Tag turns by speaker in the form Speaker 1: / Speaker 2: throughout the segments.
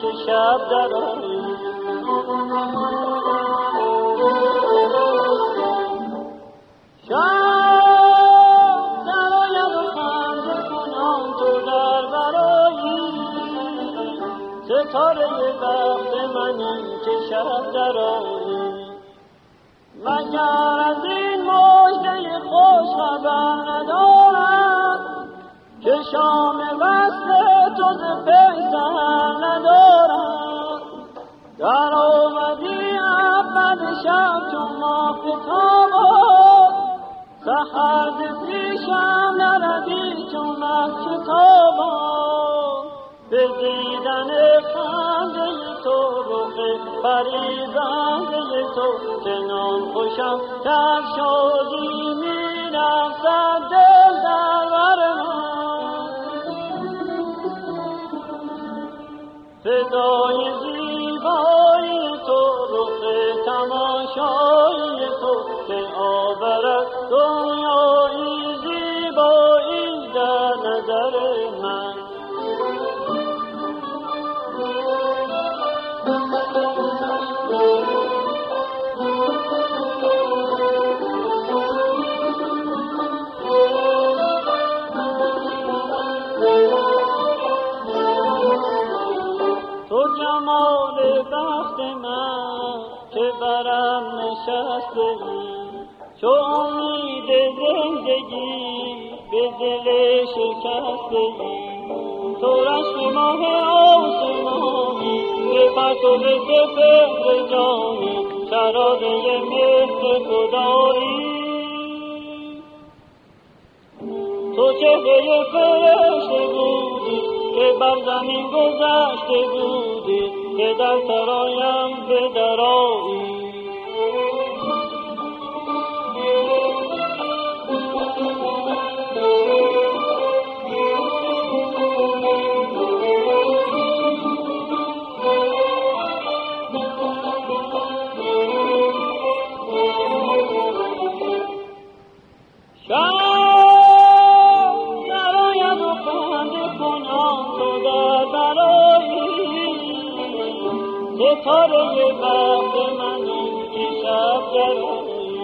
Speaker 1: درایی شب کنان تو در ستاره وقت منی که شب درایی مگر از این مجده خوش خبر ندارد که شام وصل تو ز در آمدی اول شب چون ماه تاباد سحر پیشم نردی چون مه شتاباد به دیدن خنده تو رخ فریبنده تو چنان خوشم در شادی میرقصد تماشایی تو که آورد دنیایی زیبایی در نظر من. تو جمال بخت من که برم نشسته ای چو امید زندگی به دل شکسته ای تو رشم ماه آسمانی به پرتو سپهر جانی شراده مهر خدایی. تو چهره فرشته بودی که بر زمین گذشته بودی که در سرایم به درایی. شب! ستاره وقت منی که شب درایی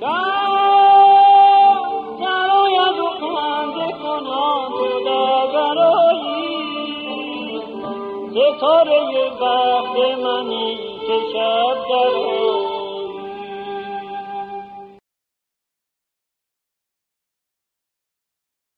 Speaker 1: شب درآید و خنده کنان در برایی ستاره وقت منی که شب در